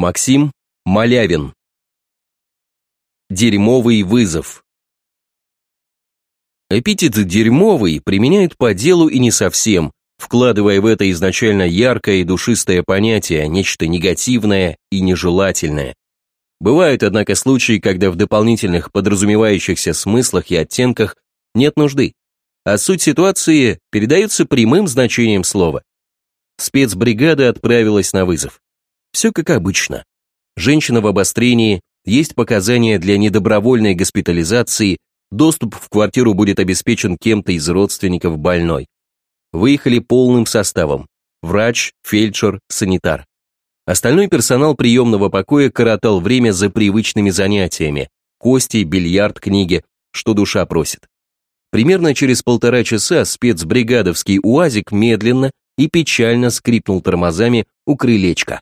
Максим Малявин. Дерьмовый вызов. Эпитет «дерьмовый» применяют по делу и не совсем, вкладывая в это изначально яркое и душистое понятие, нечто негативное и нежелательное. Бывают, однако, случаи, когда в дополнительных подразумевающихся смыслах и оттенках нет нужды, а суть ситуации передается прямым значением слова. Спецбригада отправилась на вызов. Все как обычно. Женщина в обострении, есть показания для недобровольной госпитализации, доступ в квартиру будет обеспечен кем-то из родственников больной. Выехали полным составом. Врач, фельдшер, санитар. Остальной персонал приемного покоя коротал время за привычными занятиями. Кости, бильярд, книги, что душа просит. Примерно через полтора часа спецбригадовский УАЗик медленно и печально скрипнул тормозами у крылечка.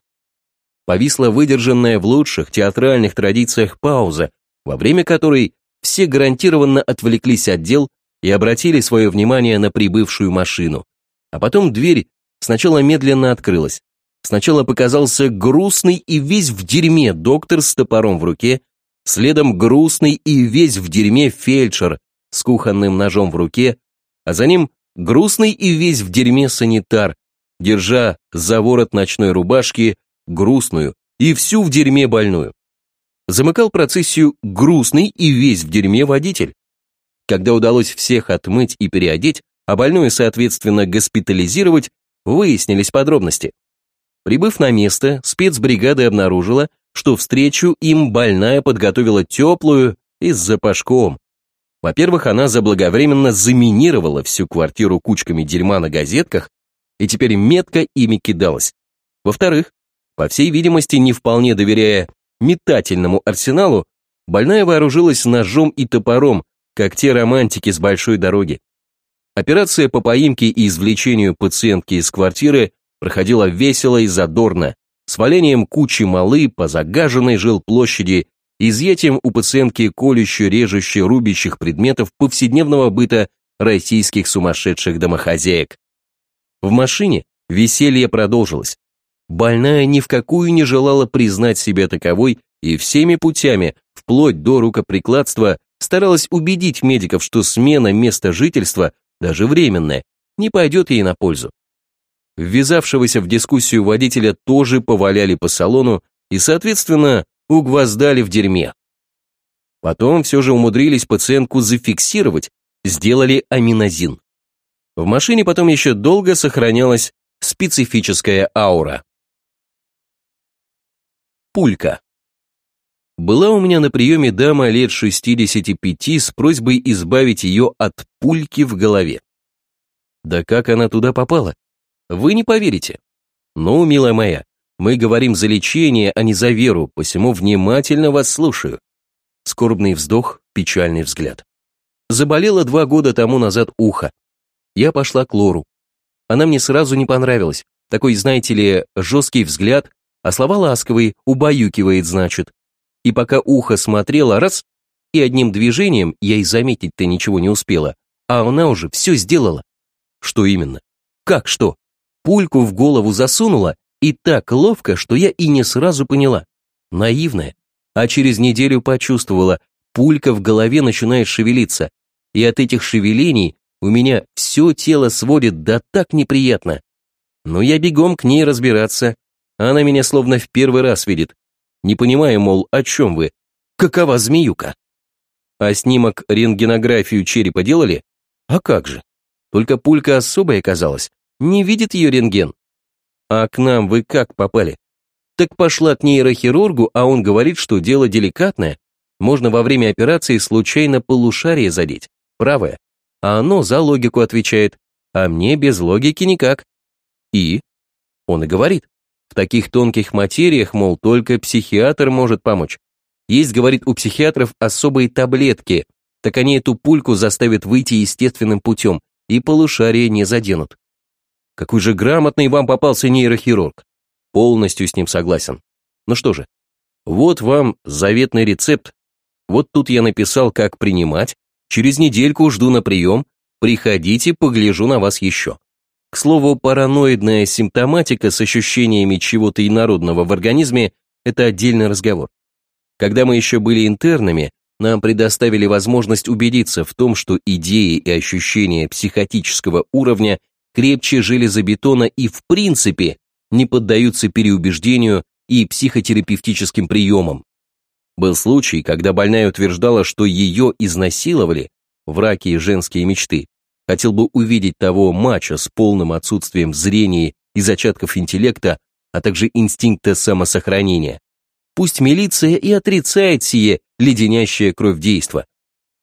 Повисла выдержанная в лучших театральных традициях пауза, во время которой все гарантированно отвлеклись от дел и обратили свое внимание на прибывшую машину. А потом дверь сначала медленно открылась. Сначала показался грустный и весь в дерьме доктор с топором в руке, следом грустный и весь в дерьме фельдшер с кухонным ножом в руке, а за ним грустный и весь в дерьме санитар, держа за ворот ночной рубашки грустную и всю в дерьме больную. Замыкал процессию грустный и весь в дерьме водитель. Когда удалось всех отмыть и переодеть, а больную, соответственно, госпитализировать, выяснились подробности. Прибыв на место, спецбригада обнаружила, что встречу им больная подготовила теплую и с запашком. Во-первых, она заблаговременно заминировала всю квартиру кучками дерьма на газетках и теперь метко ими кидалась. Во-вторых, по всей видимости, не вполне доверяя метательному арсеналу, больная вооружилась ножом и топором, как те романтики с большой дороги. Операция по поимке и извлечению пациентки из квартиры проходила весело и задорно, с валением кучи малы по загаженной жилплощади, изъятием у пациентки колюще-режуще рубящих предметов повседневного быта российских сумасшедших домохозяек. В машине веселье продолжилось. Больная ни в какую не желала признать себя таковой и всеми путями, вплоть до рукоприкладства, старалась убедить медиков, что смена места жительства, даже временная, не пойдет ей на пользу. Ввязавшегося в дискуссию водителя тоже поваляли по салону и, соответственно, угвоздали в дерьме. Потом все же умудрились пациентку зафиксировать, сделали аминозин. В машине потом еще долго сохранялась специфическая аура. Пулька. Была у меня на приеме дама лет 65 с просьбой избавить ее от пульки в голове. Да как она туда попала? Вы не поверите. Ну, милая моя, мы говорим за лечение, а не за веру, посему внимательно вас слушаю. Скорбный вздох, печальный взгляд. Заболела два года тому назад ухо. Я пошла к Лору. Она мне сразу не понравилась. Такой, знаете ли, жесткий взгляд, а слова ласковые, убаюкивает, значит. И пока ухо смотрела, раз, и одним движением я и заметить-то ничего не успела, а она уже все сделала. Что именно? Как что? Пульку в голову засунула, и так ловко, что я и не сразу поняла. Наивная. А через неделю почувствовала, пулька в голове начинает шевелиться, и от этих шевелений у меня все тело сводит, да так неприятно. Но я бегом к ней разбираться, она меня словно в первый раз видит. Не понимаю, мол, о чем вы? Какова змеюка? А снимок рентгенографию черепа делали? А как же? Только пулька особая оказалась. Не видит ее рентген. А к нам вы как попали? Так пошла к нейрохирургу, а он говорит, что дело деликатное. Можно во время операции случайно полушарие задеть, правое. А оно за логику отвечает, а мне без логики никак. И? Он и говорит, в таких тонких материях, мол, только психиатр может помочь. Есть, говорит, у психиатров особые таблетки, так они эту пульку заставят выйти естественным путем и полушария не заденут. Какой же грамотный вам попался нейрохирург. Полностью с ним согласен. Ну что же, вот вам заветный рецепт. Вот тут я написал, как принимать. Через недельку жду на прием. Приходите, погляжу на вас еще. К слову, параноидная симптоматика с ощущениями чего-то инородного в организме – это отдельный разговор. Когда мы еще были интернами, нам предоставили возможность убедиться в том, что идеи и ощущения психотического уровня крепче железобетона и в принципе не поддаются переубеждению и психотерапевтическим приемам. Был случай, когда больная утверждала, что ее изнасиловали, враки и женские мечты, хотел бы увидеть того мачо с полным отсутствием зрения и зачатков интеллекта, а также инстинкта самосохранения. Пусть милиция и отрицает сие леденящее кровь действо.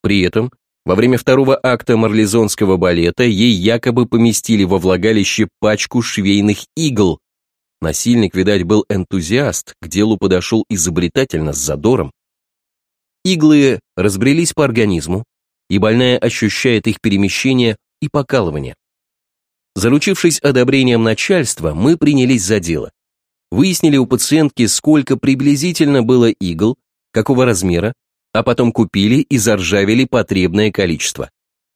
При этом, во время второго акта марлезонского балета ей якобы поместили во влагалище пачку швейных игл. Насильник, видать, был энтузиаст, к делу подошел изобретательно с задором. Иглы разбрелись по организму, и больная ощущает их перемещение и покалывание. Заручившись одобрением начальства, мы принялись за дело. Выяснили у пациентки, сколько приблизительно было игл, какого размера, а потом купили и заржавели потребное количество.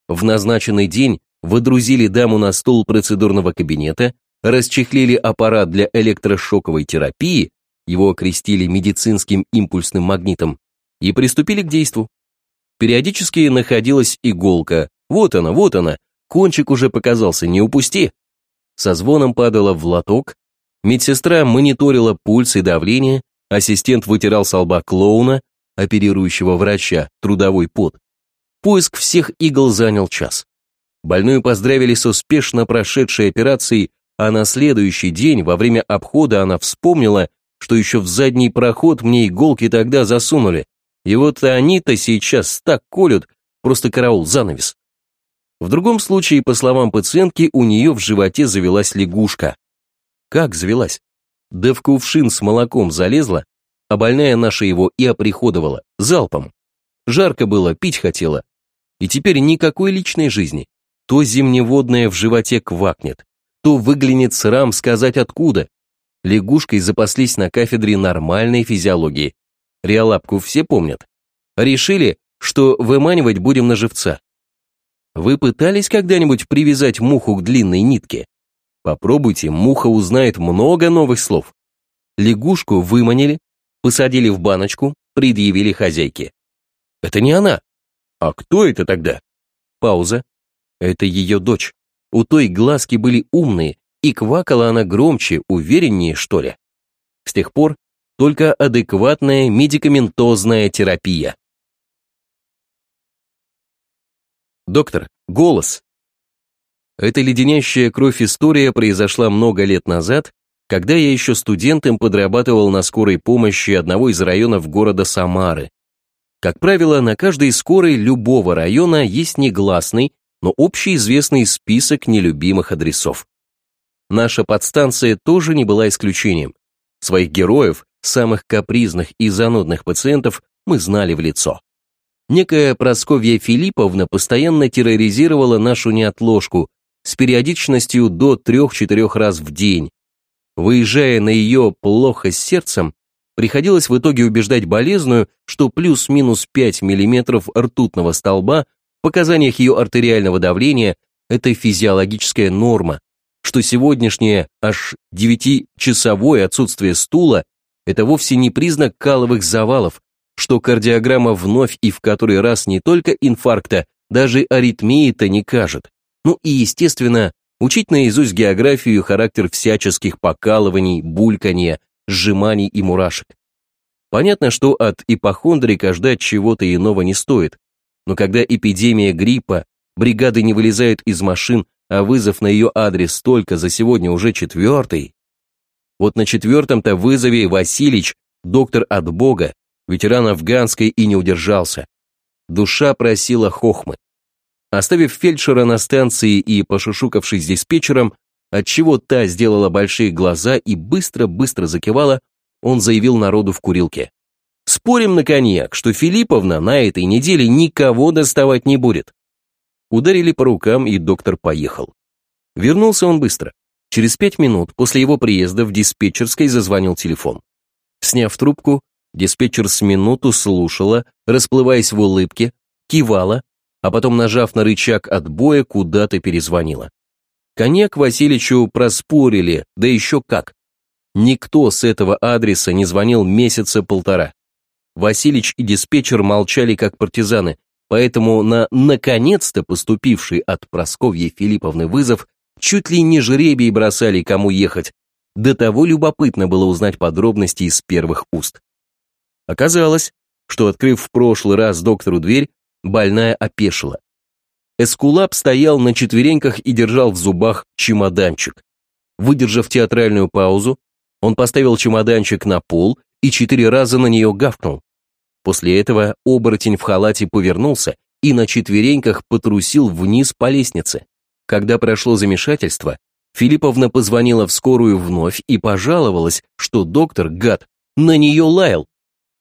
В назначенный день выдрузили даму на стол процедурного кабинета, расчехлили аппарат для электрошоковой терапии, его окрестили медицинским импульсным магнитом, и приступили к действу. Периодически находилась иголка. Вот она, вот она, кончик уже показался, не упусти. Со звоном падала в лоток, медсестра мониторила пульс и давление, ассистент вытирал с лба клоуна, оперирующего врача, трудовой пот. Поиск всех игл занял час. Больную поздравили с успешно прошедшей операцией, а на следующий день, во время обхода, она вспомнила, что еще в задний проход мне иголки тогда засунули, и вот они-то сейчас так колют, просто караул, занавес. В другом случае, по словам пациентки, у нее в животе завелась лягушка. Как завелась? Да в кувшин с молоком залезла, а больная наша его и оприходовала, залпом. Жарко было, пить хотела. И теперь никакой личной жизни. То зимневодное в животе квакнет, то выглянет срам сказать откуда. Лягушкой запаслись на кафедре нормальной физиологии, Риолапку все помнят. Решили, что выманивать будем на живца. Вы пытались когда-нибудь привязать муху к длинной нитке? Попробуйте, муха узнает много новых слов. Лягушку выманили, посадили в баночку, предъявили хозяйке. Это не она. А кто это тогда? Пауза. Это ее дочь. У той глазки были умные, и квакала она громче, увереннее, что ли. С тех пор только адекватная медикаментозная терапия. Доктор, голос. Эта леденящая кровь история произошла много лет назад, когда я еще студентом подрабатывал на скорой помощи одного из районов города Самары. Как правило, на каждой скорой любого района есть негласный, но общеизвестный список нелюбимых адресов. Наша подстанция тоже не была исключением. Своих героев Самых капризных и занудных пациентов мы знали в лицо. Некая Просковья Филипповна постоянно терроризировала нашу неотложку с периодичностью до 3-4 раз в день. Выезжая на ее плохо с сердцем, приходилось в итоге убеждать болезную, что плюс-минус 5 мм ртутного столба в показаниях ее артериального давления – это физиологическая норма, что сегодняшнее аж 9-часовое отсутствие стула это вовсе не признак каловых завалов, что кардиограмма вновь и в который раз не только инфаркта, даже аритмии-то не кажет. Ну и, естественно, учить наизусть географию характер всяческих покалываний, бульканья, сжиманий и мурашек. Понятно, что от ипохондрика ждать чего-то иного не стоит, но когда эпидемия гриппа, бригады не вылезают из машин, а вызов на ее адрес только за сегодня уже четвертый, вот на четвертом-то вызове Василич, доктор от Бога, ветеран афганской и не удержался. Душа просила хохмы. Оставив фельдшера на станции и пошушукавшись диспетчером, отчего та сделала большие глаза и быстро-быстро закивала, он заявил народу в курилке. «Спорим на коньяк, что Филипповна на этой неделе никого доставать не будет». Ударили по рукам, и доктор поехал. Вернулся он быстро. Через пять минут после его приезда в диспетчерской зазвонил телефон. Сняв трубку, диспетчер с минуту слушала, расплываясь в улыбке, кивала, а потом, нажав на рычаг отбоя, куда-то перезвонила. Коньяк Васильичу проспорили, да еще как. Никто с этого адреса не звонил месяца полтора. Василич и диспетчер молчали как партизаны, поэтому на наконец-то поступивший от Просковьи Филипповны вызов чуть ли не жребий бросали, кому ехать. До того любопытно было узнать подробности из первых уст. Оказалось, что, открыв в прошлый раз доктору дверь, больная опешила. Эскулап стоял на четвереньках и держал в зубах чемоданчик. Выдержав театральную паузу, он поставил чемоданчик на пол и четыре раза на нее гавкнул. После этого оборотень в халате повернулся и на четвереньках потрусил вниз по лестнице. Когда прошло замешательство, Филипповна позвонила в скорую вновь и пожаловалась, что доктор, гад, на нее лаял.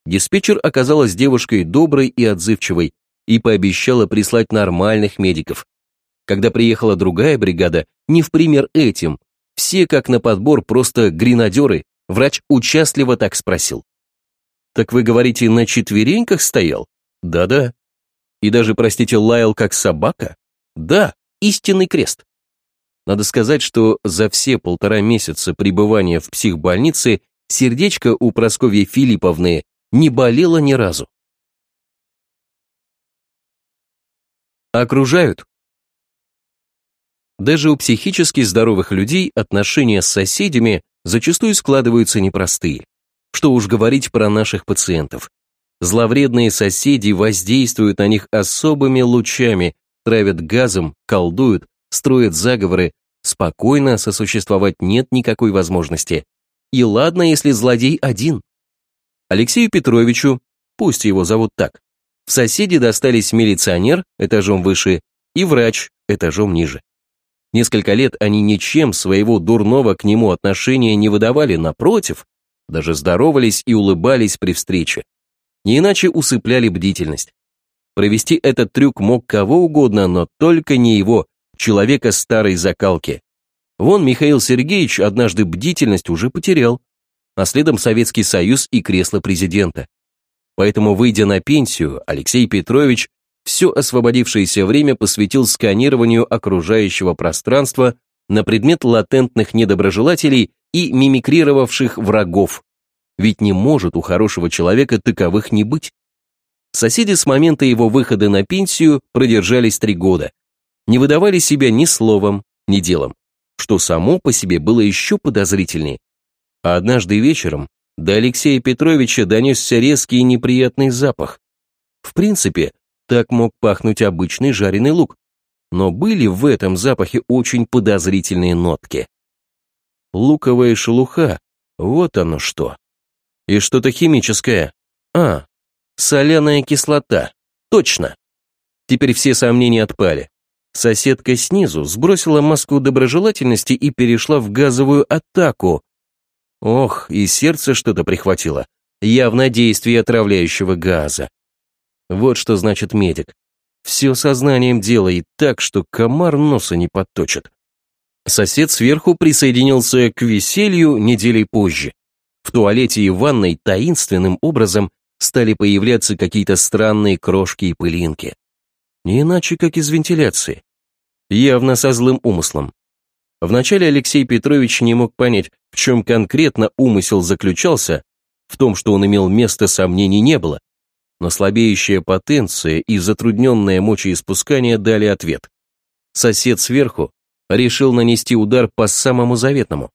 Диспетчер оказалась девушкой доброй и отзывчивой и пообещала прислать нормальных медиков. Когда приехала другая бригада, не в пример этим, все как на подбор просто гренадеры, врач участливо так спросил. «Так вы говорите, на четвереньках стоял?» «Да-да». «И даже, простите, лаял как собака?» «Да, истинный крест». Надо сказать, что за все полтора месяца пребывания в психбольнице сердечко у Прасковьи Филипповны не болело ни разу. Окружают. Даже у психически здоровых людей отношения с соседями зачастую складываются непростые. Что уж говорить про наших пациентов. Зловредные соседи воздействуют на них особыми лучами, травят газом, колдуют, строят заговоры, спокойно сосуществовать нет никакой возможности. И ладно, если злодей один. Алексею Петровичу, пусть его зовут так, в соседи достались милиционер этажом выше и врач этажом ниже. Несколько лет они ничем своего дурного к нему отношения не выдавали, напротив, даже здоровались и улыбались при встрече. Не иначе усыпляли бдительность. Провести этот трюк мог кого угодно, но только не его, человека старой закалки. Вон Михаил Сергеевич однажды бдительность уже потерял, а следом Советский Союз и кресло президента. Поэтому, выйдя на пенсию, Алексей Петрович все освободившееся время посвятил сканированию окружающего пространства на предмет латентных недоброжелателей и мимикрировавших врагов. Ведь не может у хорошего человека таковых не быть. Соседи с момента его выхода на пенсию продержались три года, не выдавали себя ни словом, ни делом, что само по себе было еще подозрительнее. А однажды вечером до Алексея Петровича донесся резкий и неприятный запах. В принципе, так мог пахнуть обычный жареный лук, но были в этом запахе очень подозрительные нотки. Луковая шелуха, вот оно что. И что-то химическое. А, соляная кислота, точно. Теперь все сомнения отпали. Соседка снизу сбросила маску доброжелательности и перешла в газовую атаку. Ох, и сердце что-то прихватило. Явно действие отравляющего газа. Вот что значит медик. Все сознанием делает так, что комар носа не подточит. Сосед сверху присоединился к веселью недели позже. В туалете и ванной таинственным образом стали появляться какие-то странные крошки и пылинки. Не иначе, как из вентиляции. Явно со злым умыслом. Вначале Алексей Петрович не мог понять, в чем конкретно умысел заключался, в том, что он имел место, сомнений не было. Но слабеющая потенция и затрудненное мочеиспускание дали ответ. Сосед сверху решил нанести удар по самому заветному.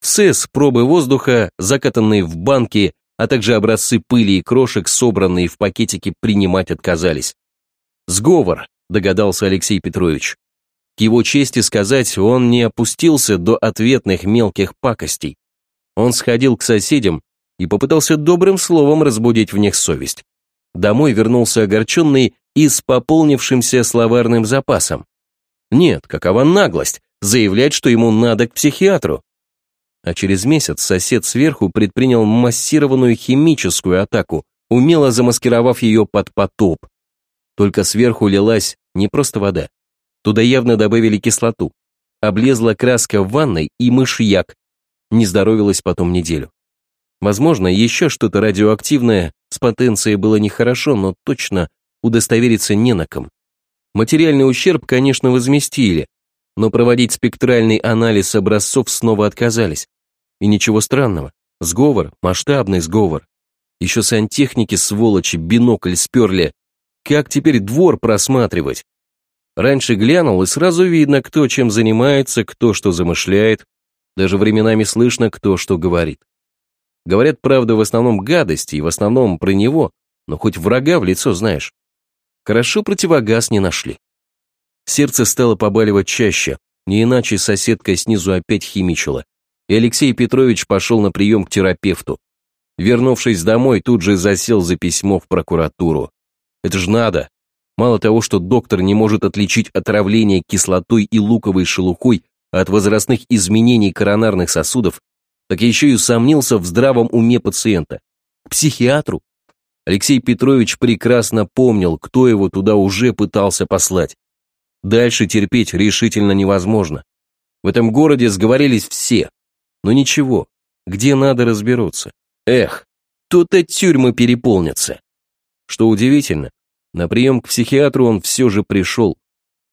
В СЭС пробы воздуха, закатанные в банки, а также образцы пыли и крошек, собранные в пакетики, принимать отказались. Сговор, догадался Алексей Петрович. К его чести сказать, он не опустился до ответных мелких пакостей. Он сходил к соседям и попытался добрым словом разбудить в них совесть. Домой вернулся огорченный и с пополнившимся словарным запасом. Нет, какова наглость, заявлять, что ему надо к психиатру. А через месяц сосед сверху предпринял массированную химическую атаку, умело замаскировав ее под потоп. Только сверху лилась не просто вода. Туда явно добавили кислоту. Облезла краска в ванной и мышьяк. Не здоровилась потом неделю. Возможно, еще что-то радиоактивное с потенцией было нехорошо, но точно удостовериться не на ком. Материальный ущерб, конечно, возместили, но проводить спектральный анализ образцов снова отказались. И ничего странного. Сговор, масштабный сговор. Еще сантехники, сволочи, бинокль сперли. Как теперь двор просматривать? Раньше глянул, и сразу видно, кто чем занимается, кто что замышляет. Даже временами слышно, кто что говорит. Говорят, правда, в основном гадости, и в основном про него, но хоть врага в лицо знаешь. Хорошо противогаз не нашли. Сердце стало побаливать чаще, не иначе соседка снизу опять химичила. И Алексей Петрович пошел на прием к терапевту. Вернувшись домой, тут же засел за письмо в прокуратуру. Это ж надо. Мало того, что доктор не может отличить отравление кислотой и луковой шелухой от возрастных изменений коронарных сосудов, так еще и усомнился в здравом уме пациента. К психиатру. Алексей Петрович прекрасно помнил, кто его туда уже пытался послать. Дальше терпеть решительно невозможно. В этом городе сговорились все. Но ничего, где надо разберутся. Эх, тут и тюрьмы переполнятся. Что удивительно, на прием к психиатру он все же пришел,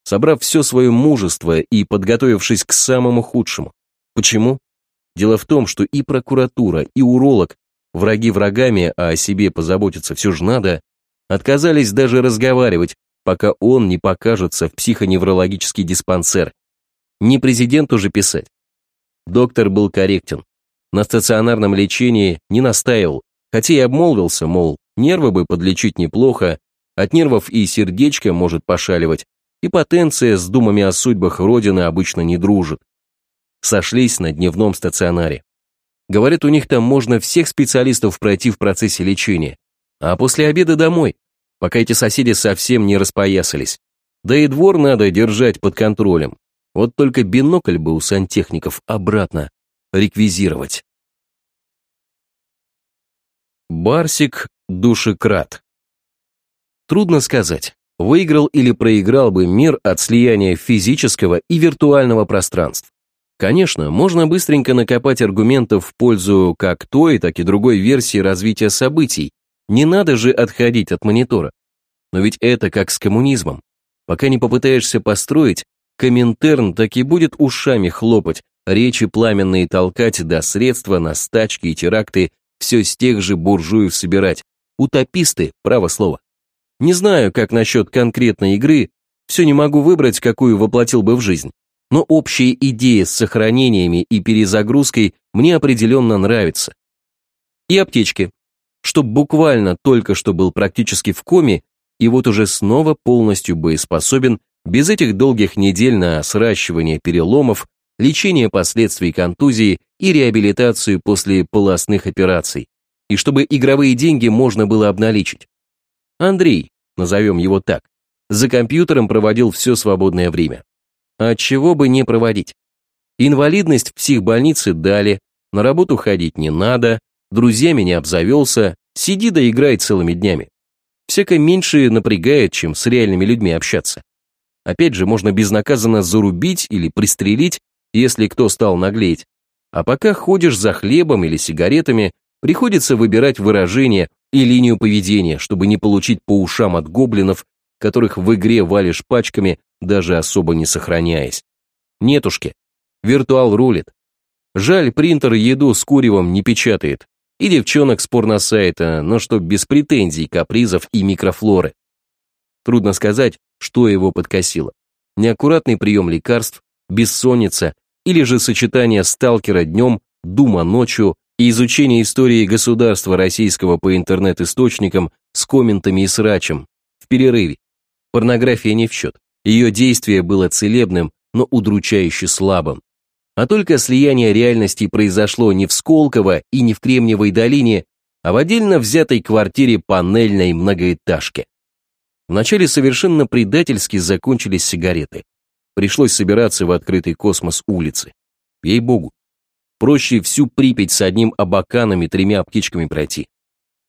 собрав все свое мужество и подготовившись к самому худшему. Почему? Дело в том, что и прокуратура, и уролог, враги врагами, а о себе позаботиться все же надо, отказались даже разговаривать, пока он не покажется в психоневрологический диспансер. Не президенту же писать. Доктор был корректен. На стационарном лечении не настаивал, хотя и обмолвился, мол, нервы бы подлечить неплохо, от нервов и сердечко может пошаливать, и потенция с думами о судьбах Родины обычно не дружит сошлись на дневном стационаре. Говорят, у них там можно всех специалистов пройти в процессе лечения, а после обеда домой, пока эти соседи совсем не распоясались. Да и двор надо держать под контролем. Вот только бинокль бы у сантехников обратно реквизировать. Барсик душекрат. Трудно сказать, выиграл или проиграл бы мир от слияния физического и виртуального пространств. Конечно, можно быстренько накопать аргументов в пользу как той, так и другой версии развития событий. Не надо же отходить от монитора. Но ведь это как с коммунизмом. Пока не попытаешься построить, Коминтерн так и будет ушами хлопать, речи пламенные толкать, да средства на стачки и теракты все с тех же буржуев собирать. Утописты, право слово. Не знаю, как насчет конкретной игры, все не могу выбрать, какую воплотил бы в жизнь но общая идея с сохранениями и перезагрузкой мне определенно нравится. И аптечки. Чтоб буквально только что был практически в коме, и вот уже снова полностью боеспособен, без этих долгих недель на сращивание переломов, лечение последствий контузии и реабилитацию после полостных операций, и чтобы игровые деньги можно было обналичить. Андрей, назовем его так, за компьютером проводил все свободное время. А чего бы не проводить? Инвалидность в психбольнице дали, на работу ходить не надо, друзьями не обзавелся, сиди да играй целыми днями. Всяко меньше напрягает, чем с реальными людьми общаться. Опять же, можно безнаказанно зарубить или пристрелить, если кто стал наглеть. А пока ходишь за хлебом или сигаретами, приходится выбирать выражение и линию поведения, чтобы не получить по ушам от гоблинов, которых в игре валишь пачками даже особо не сохраняясь. Нетушки, виртуал рулит. Жаль, принтер еду с куревом не печатает. И девчонок с порносайта, но что без претензий, капризов и микрофлоры. Трудно сказать, что его подкосило. Неаккуратный прием лекарств, бессонница или же сочетание сталкера днем, дума ночью и изучение истории государства российского по интернет-источникам с комментами и срачем в перерыве. Порнография не в счет. Ее действие было целебным, но удручающе слабым. А только слияние реальностей произошло не в Сколково и не в Кремниевой долине, а в отдельно взятой квартире панельной многоэтажки. Вначале совершенно предательски закончились сигареты. Пришлось собираться в открытый космос улицы. Ей-богу. Проще всю Припять с одним абаканом и тремя аптечками пройти.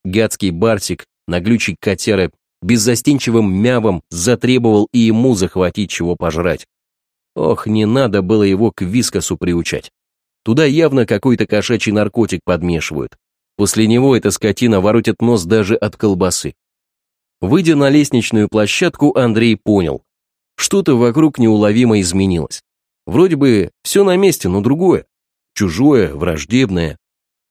Гадский Барсик, наглючий котяра беззастенчивым мявом затребовал и ему захватить чего пожрать. Ох, не надо было его к вискосу приучать. Туда явно какой-то кошачий наркотик подмешивают. После него эта скотина воротит нос даже от колбасы. Выйдя на лестничную площадку, Андрей понял. Что-то вокруг неуловимо изменилось. Вроде бы все на месте, но другое. чужое, враждебное.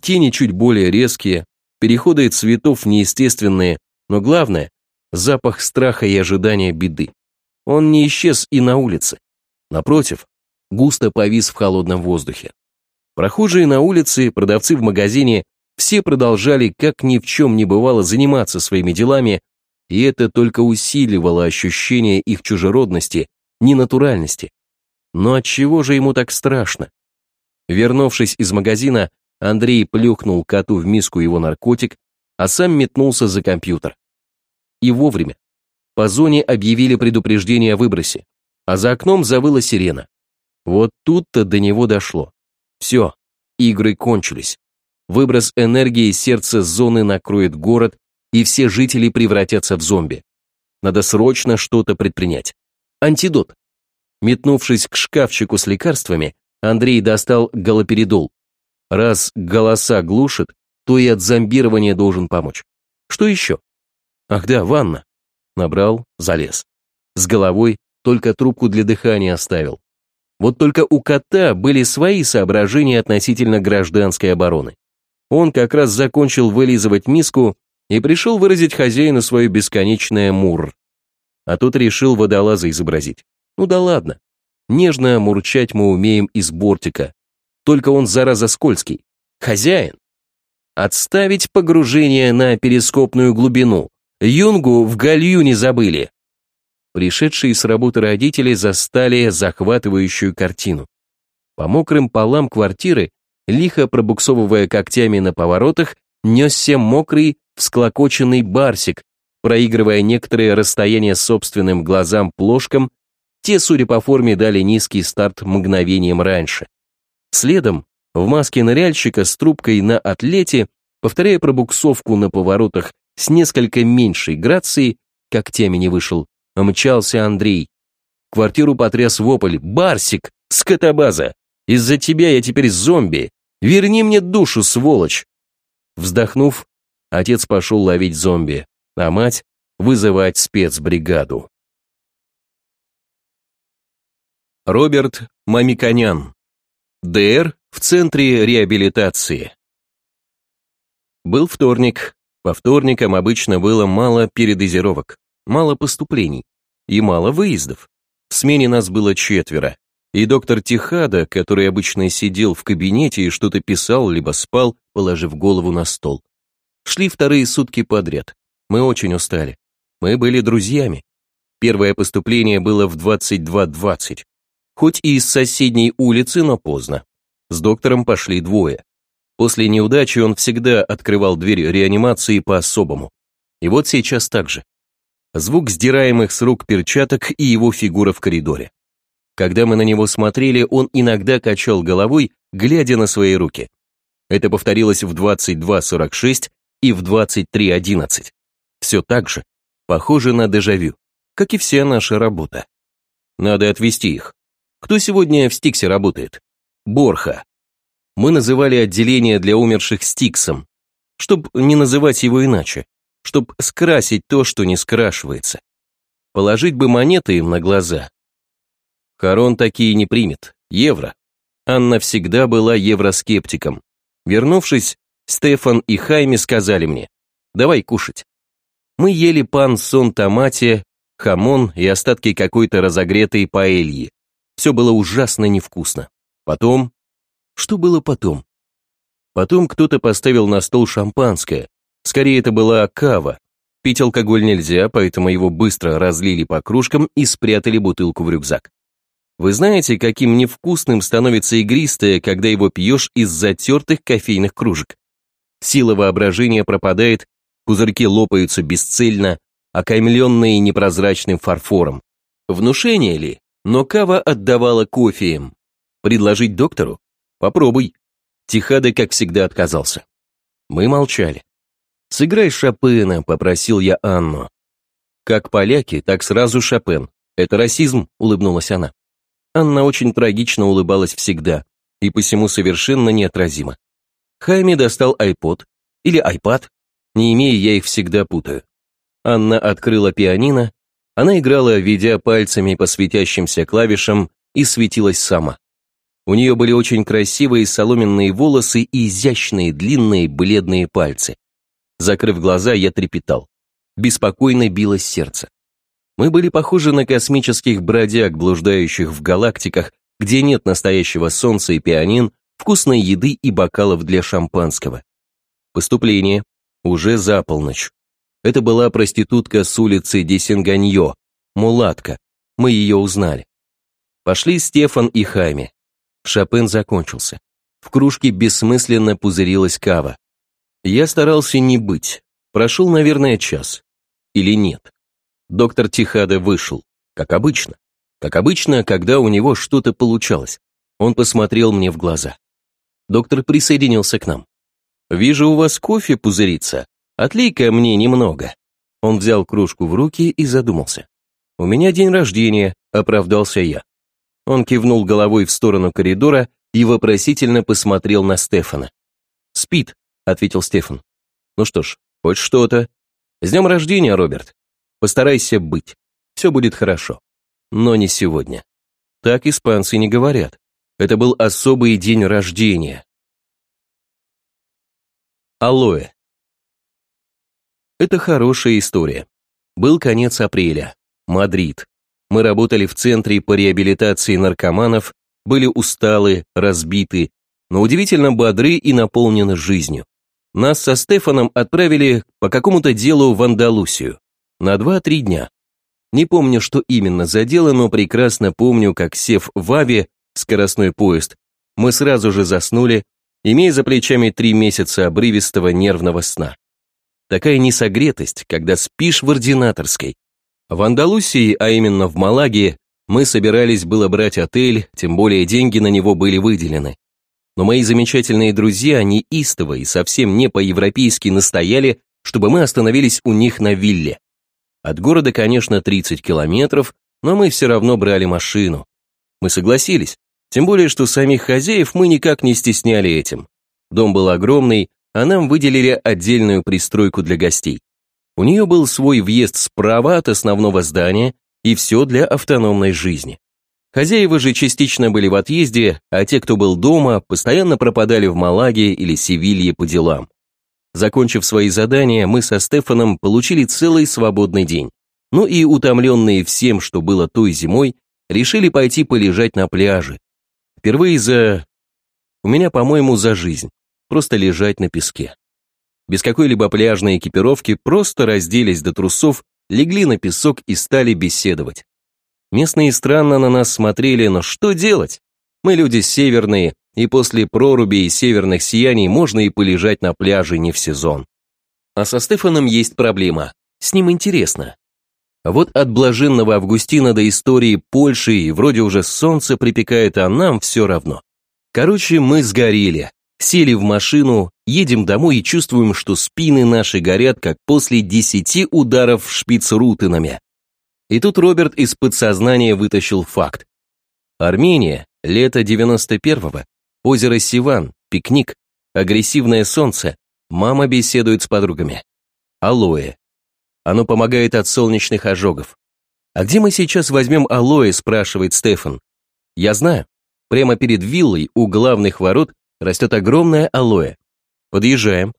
Тени чуть более резкие, переходы цветов неестественные, но главное – запах страха и ожидания беды. Он не исчез и на улице. Напротив, густо повис в холодном воздухе. Прохожие на улице, продавцы в магазине, все продолжали, как ни в чем не бывало, заниматься своими делами, и это только усиливало ощущение их чужеродности, ненатуральности. Но от чего же ему так страшно? Вернувшись из магазина, Андрей плюхнул коту в миску его наркотик, а сам метнулся за компьютер. И вовремя. По зоне объявили предупреждение о выбросе, а за окном завыла сирена. Вот тут-то до него дошло. Все, игры кончились. Выброс энергии сердца зоны накроет город, и все жители превратятся в зомби. Надо срочно что-то предпринять. Антидот. Метнувшись к шкафчику с лекарствами, Андрей достал галоперидол. Раз голоса глушит, то и от зомбирования должен помочь. Что еще? Ах да, ванна. Набрал, залез. С головой только трубку для дыхания оставил. Вот только у кота были свои соображения относительно гражданской обороны. Он как раз закончил вылизывать миску и пришел выразить хозяину свое бесконечное мур. А тот решил водолаза изобразить. Ну да ладно. Нежно мурчать мы умеем из бортика. Только он, зараза, скользкий. Хозяин. Отставить погружение на перископную глубину. Юнгу в гальюне забыли. Пришедшие с работы родители застали захватывающую картину. По мокрым полам квартиры, лихо пробуксовывая когтями на поворотах, несся мокрый, всклокоченный барсик, проигрывая некоторые расстояния собственным глазам плошкам, те, судя по форме, дали низкий старт мгновением раньше. Следом, в маске ныряльщика с трубкой на атлете, повторяя пробуксовку на поворотах с несколько меньшей грацией, как темени вышел, мчался Андрей. Квартиру потряс вопль. «Барсик! Скотобаза! Из-за тебя я теперь зомби! Верни мне душу, сволочь!» Вздохнув, отец пошел ловить зомби, а мать — вызывать спецбригаду. Роберт Мамиконян. ДР в Центре реабилитации. Был вторник. По вторникам обычно было мало передозировок мало поступлений и мало выездов. В смене нас было четверо, и доктор Тихада, который обычно сидел в кабинете и что-то писал, либо спал, положив голову на стол. Шли вторые сутки подряд. Мы очень устали. Мы были друзьями. Первое поступление было в 22.20. Хоть и из соседней улицы, но поздно. С доктором пошли двое. После неудачи он всегда открывал дверь реанимации по-особому. И вот сейчас так же звук сдираемых с рук перчаток и его фигура в коридоре. Когда мы на него смотрели, он иногда качал головой, глядя на свои руки. Это повторилось в 22.46 и в 23.11. Все так же, похоже на дежавю, как и вся наша работа. Надо отвезти их. Кто сегодня в Стиксе работает? Борха. Мы называли отделение для умерших Стиксом, чтобы не называть его иначе чтобы скрасить то, что не скрашивается. Положить бы монеты им на глаза. Харон такие не примет. Евро. Анна всегда была евроскептиком. Вернувшись, Стефан и Хайми сказали мне, давай кушать. Мы ели пан сон томате, хамон и остатки какой-то разогретой паэльи. Все было ужасно невкусно. Потом... Что было потом? Потом кто-то поставил на стол шампанское, Скорее, это была кава. Пить алкоголь нельзя, поэтому его быстро разлили по кружкам и спрятали бутылку в рюкзак. Вы знаете, каким невкусным становится игристое, когда его пьешь из затертых кофейных кружек? Сила воображения пропадает, пузырьки лопаются бесцельно, окаймленные непрозрачным фарфором. Внушение ли? Но кава отдавала кофеем. Предложить доктору? Попробуй. Тихада, как всегда, отказался. Мы молчали. «Сыграй Шопена», — попросил я Анну. «Как поляки, так сразу Шопен. Это расизм», — улыбнулась она. Анна очень трагично улыбалась всегда и посему совершенно неотразима. Хайми достал айпод или айпад, не имея я их всегда путаю. Анна открыла пианино, она играла, ведя пальцами по светящимся клавишам, и светилась сама. У нее были очень красивые соломенные волосы и изящные длинные бледные пальцы. Закрыв глаза, я трепетал. Беспокойно билось сердце. Мы были похожи на космических бродяг, блуждающих в галактиках, где нет настоящего солнца и пианин, вкусной еды и бокалов для шампанского. Поступление. Уже за полночь. Это была проститутка с улицы Десенганьо, мулатка. Мы ее узнали. Пошли Стефан и Хайме. Шопен закончился. В кружке бессмысленно пузырилась кава. Я старался не быть. Прошел, наверное, час. Или нет. Доктор Тихада вышел, как обычно. Как обычно, когда у него что-то получалось. Он посмотрел мне в глаза. Доктор присоединился к нам. «Вижу, у вас кофе пузырится. Отлей-ка мне немного». Он взял кружку в руки и задумался. «У меня день рождения», — оправдался я. Он кивнул головой в сторону коридора и вопросительно посмотрел на Стефана. «Спит», — ответил Стефан. «Ну что ж, хоть что-то. С днем рождения, Роберт. Постарайся быть. Все будет хорошо. Но не сегодня. Так испанцы не говорят. Это был особый день рождения. Алоэ. Это хорошая история. Был конец апреля. Мадрид. Мы работали в центре по реабилитации наркоманов, были усталы, разбиты, но удивительно бодры и наполнены жизнью. Нас со Стефаном отправили по какому-то делу в Андалусию. На 2-3 дня. Не помню, что именно за дело, но прекрасно помню, как сев в Аве, скоростной поезд, мы сразу же заснули, имея за плечами три месяца обрывистого нервного сна. Такая несогретость, когда спишь в ординаторской, в Андалусии, а именно в Малаге, мы собирались было брать отель, тем более деньги на него были выделены. Но мои замечательные друзья неистово и совсем не по-европейски настояли, чтобы мы остановились у них на вилле. От города, конечно, 30 километров, но мы все равно брали машину. Мы согласились, тем более, что самих хозяев мы никак не стесняли этим. Дом был огромный, а нам выделили отдельную пристройку для гостей. У нее был свой въезд справа от основного здания и все для автономной жизни. Хозяева же частично были в отъезде, а те, кто был дома, постоянно пропадали в Малаге или Севилье по делам. Закончив свои задания, мы со Стефаном получили целый свободный день. Ну и утомленные всем, что было той зимой, решили пойти полежать на пляже. Впервые за... У меня, по-моему, за жизнь. Просто лежать на песке без какой-либо пляжной экипировки, просто разделись до трусов, легли на песок и стали беседовать. Местные странно на нас смотрели, но что делать? Мы люди северные, и после проруби и северных сияний можно и полежать на пляже не в сезон. А со Стефаном есть проблема. С ним интересно. Вот от блаженного Августина до истории Польши и вроде уже солнце припекает, а нам все равно. Короче, мы сгорели. Сели в машину, едем домой и чувствуем, что спины наши горят, как после десяти ударов шпицрутенами. И тут Роберт из подсознания вытащил факт. Армения, лето 91-го, озеро Сиван, пикник, агрессивное солнце, мама беседует с подругами. Алоэ. Оно помогает от солнечных ожогов. «А где мы сейчас возьмем алоэ?» – спрашивает Стефан. «Я знаю. Прямо перед виллой у главных ворот растет огромное алоэ. Подъезжаем.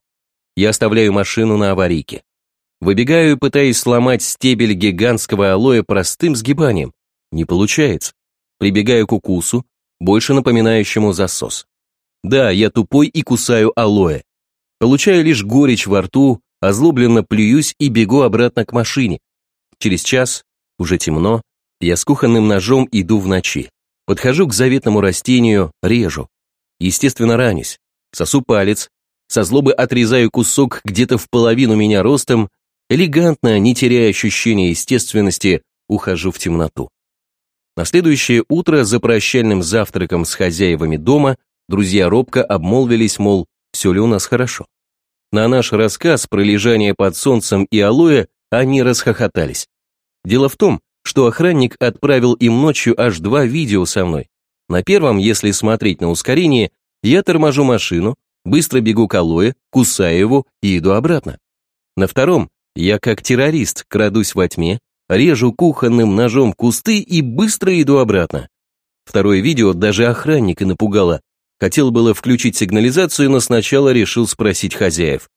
Я оставляю машину на аварийке. Выбегаю и пытаюсь сломать стебель гигантского алоэ простым сгибанием. Не получается. Прибегаю к укусу, больше напоминающему засос. Да, я тупой и кусаю алоэ. Получаю лишь горечь во рту, озлобленно плююсь и бегу обратно к машине. Через час, уже темно, я с кухонным ножом иду в ночи. Подхожу к заветному растению, режу. Естественно, ранюсь. Сосу палец, со злобы отрезаю кусок где-то в половину меня ростом, элегантно, не теряя ощущения естественности, ухожу в темноту. На следующее утро за прощальным завтраком с хозяевами дома друзья робко обмолвились, мол, все ли у нас хорошо. На наш рассказ про лежание под солнцем и алоэ они расхохотались. Дело в том, что охранник отправил им ночью аж два видео со мной, на первом, если смотреть на ускорение, я торможу машину, быстро бегу к алоэ, кусаю его и иду обратно. На втором, я как террорист крадусь во тьме, режу кухонным ножом кусты и быстро иду обратно. Второе видео даже охранника напугало. Хотел было включить сигнализацию, но сначала решил спросить хозяев.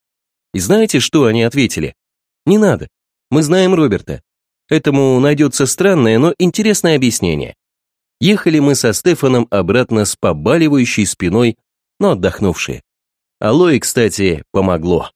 И знаете, что они ответили? Не надо. Мы знаем Роберта. Этому найдется странное, но интересное объяснение. Ехали мы со Стефаном обратно с побаливающей спиной, но отдохнувшие. Алоэ, кстати, помогло.